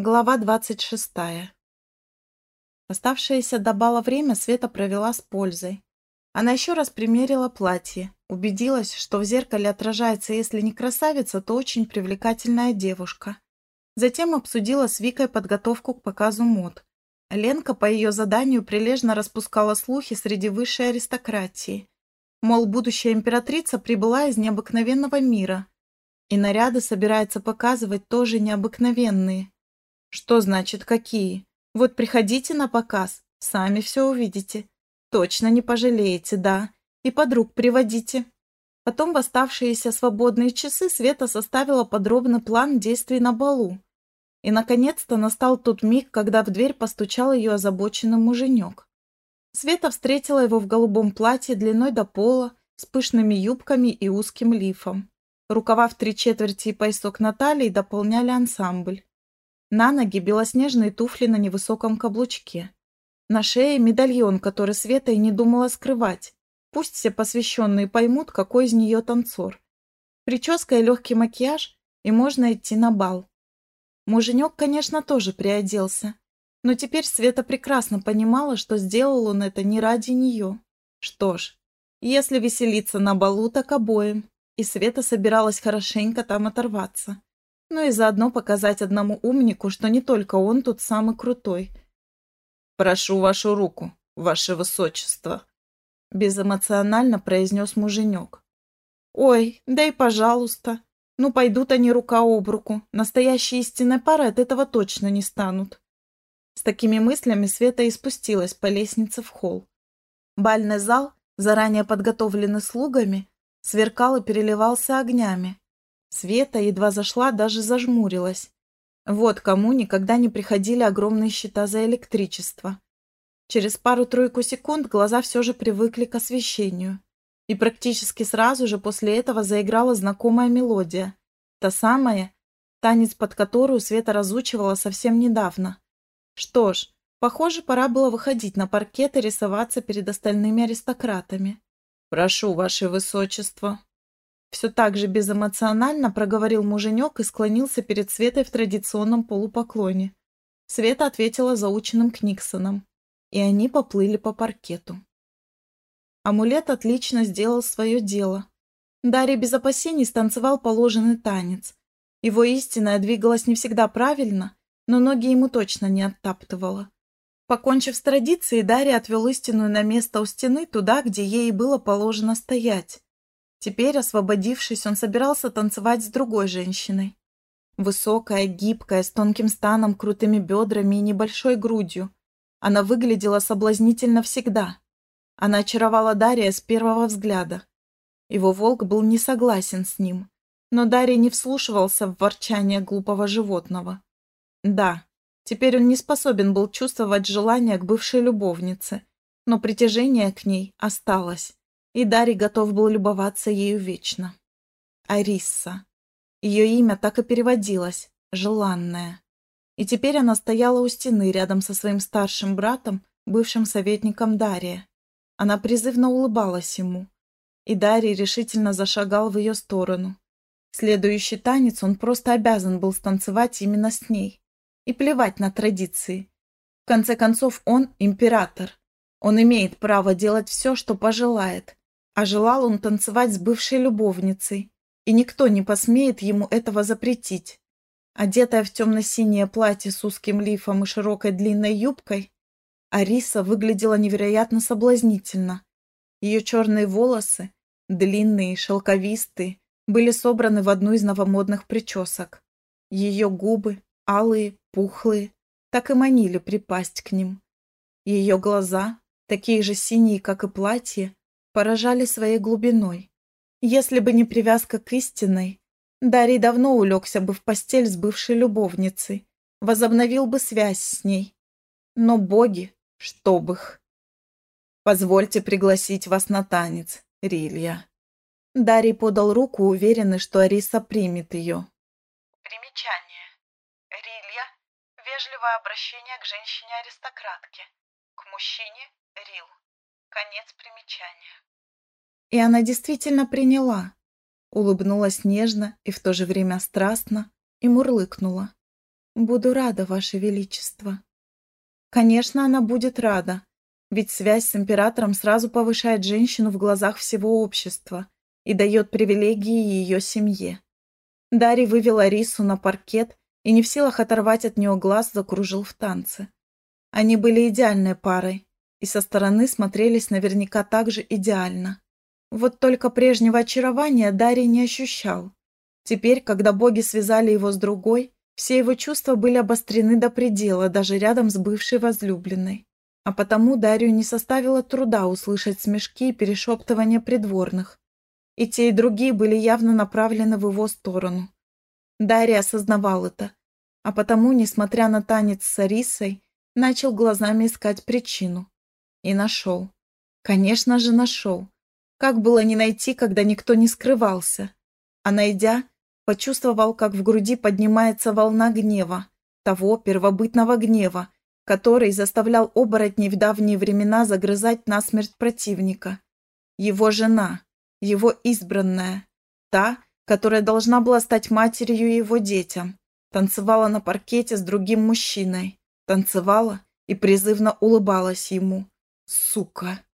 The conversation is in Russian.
Глава двадцать шестая. Оставшееся до бала время Света провела с пользой. Она еще раз примерила платье, убедилась, что в зеркале отражается, если не красавица, то очень привлекательная девушка. Затем обсудила с Викой подготовку к показу мод. Ленка по ее заданию прилежно распускала слухи среди высшей аристократии. Мол, будущая императрица прибыла из необыкновенного мира, и наряды собирается показывать тоже необыкновенные – что значит какие? Вот приходите на показ, сами все увидите. Точно не пожалеете, да. И подруг приводите. Потом в оставшиеся свободные часы Света составила подробный план действий на балу. И, наконец-то, настал тот миг, когда в дверь постучал ее озабоченный муженек. Света встретила его в голубом платье длиной до пола, с пышными юбками и узким лифом. Рукава в три четверти и поясок на талии дополняли ансамбль. На ноги белоснежные туфли на невысоком каблучке. На шее медальон, который Света и не думала скрывать. Пусть все посвященные поймут, какой из нее танцор. Прическа и легкий макияж, и можно идти на бал. Муженек, конечно, тоже приоделся. Но теперь Света прекрасно понимала, что сделал он это не ради нее. Что ж, если веселиться на балу, так обоим. И Света собиралась хорошенько там оторваться но и заодно показать одному умнику, что не только он тут самый крутой. «Прошу вашу руку, ваше высочество», — безэмоционально произнес муженек. «Ой, да и пожалуйста. Ну, пойдут они рука об руку. Настоящие истинные пары от этого точно не станут». С такими мыслями Света и спустилась по лестнице в холл. Бальный зал, заранее подготовленный слугами, сверкал и переливался огнями, Света едва зашла, даже зажмурилась. Вот кому никогда не приходили огромные счета за электричество. Через пару-тройку секунд глаза все же привыкли к освещению. И практически сразу же после этого заиграла знакомая мелодия. Та самая, танец под которую Света разучивала совсем недавно. Что ж, похоже, пора было выходить на паркет и рисоваться перед остальными аристократами. «Прошу, ваше высочество», все так же безэмоционально проговорил муженек и склонился перед Светой в традиционном полупоклоне. Света ответила заученным Книксоном, и они поплыли по паркету. Амулет отлично сделал свое дело. Дарья без опасений станцевал положенный танец. Его истинная двигалась не всегда правильно, но ноги ему точно не оттаптывала. Покончив с традицией, Дарья отвел истинную на место у стены, туда, где ей было положено стоять. Теперь, освободившись, он собирался танцевать с другой женщиной. Высокая, гибкая, с тонким станом, крутыми бедрами и небольшой грудью. Она выглядела соблазнительно всегда. Она очаровала Дария с первого взгляда. Его волк был не согласен с ним, но Дарий не вслушивался в ворчание глупого животного. Да, теперь он не способен был чувствовать желание к бывшей любовнице, но притяжение к ней осталось и Дарий готов был любоваться ею вечно. Арисса. Ее имя так и переводилось «желанная». И теперь она стояла у стены рядом со своим старшим братом, бывшим советником Дария. Она призывно улыбалась ему, и Дарий решительно зашагал в ее сторону. Следующий танец он просто обязан был станцевать именно с ней. И плевать на традиции. В конце концов, он император. Он имеет право делать все, что пожелает, а желал он танцевать с бывшей любовницей, и никто не посмеет ему этого запретить. Одетая в темно-синее платье с узким лифом и широкой длинной юбкой, Ариса выглядела невероятно соблазнительно. Ее черные волосы, длинные, шелковистые, были собраны в одну из новомодных причесок. Ее губы, алые, пухлые, так и манили припасть к ним. Ее глаза, такие же синие, как и платье, поражали своей глубиной. Если бы не привязка к истинной, Дарий давно улегся бы в постель с бывшей любовницей, возобновил бы связь с ней. Но боги, чтоб их. Позвольте пригласить вас на танец, Рилья. Дарий подал руку, уверенный, что Ариса примет ее. Примечание. Рилья – вежливое обращение к женщине-аристократке. К мужчине – Рил. Конец примечания. И она действительно приняла. Улыбнулась нежно и в то же время страстно и мурлыкнула. Буду рада, Ваше Величество. Конечно, она будет рада, ведь связь с императором сразу повышает женщину в глазах всего общества и дает привилегии ее семье. Дарий вывел Арису на паркет и не в силах оторвать от нее глаз, закружил в танце. Они были идеальной парой и со стороны смотрелись наверняка так же идеально. Вот только прежнего очарования Дарий не ощущал. Теперь, когда боги связали его с другой, все его чувства были обострены до предела, даже рядом с бывшей возлюбленной. А потому Дарью не составило труда услышать смешки и перешептывания придворных. И те, и другие были явно направлены в его сторону. Дарья осознавал это, а потому, несмотря на танец с Арисой, начал глазами искать причину. И нашел. Конечно же, нашел. Как было не найти, когда никто не скрывался? А найдя, почувствовал, как в груди поднимается волна гнева, того первобытного гнева, который заставлял оборотней в давние времена загрызать насмерть противника. Его жена, его избранная, та, которая должна была стать матерью его детям, танцевала на паркете с другим мужчиной, танцевала и призывно улыбалась ему. Сука!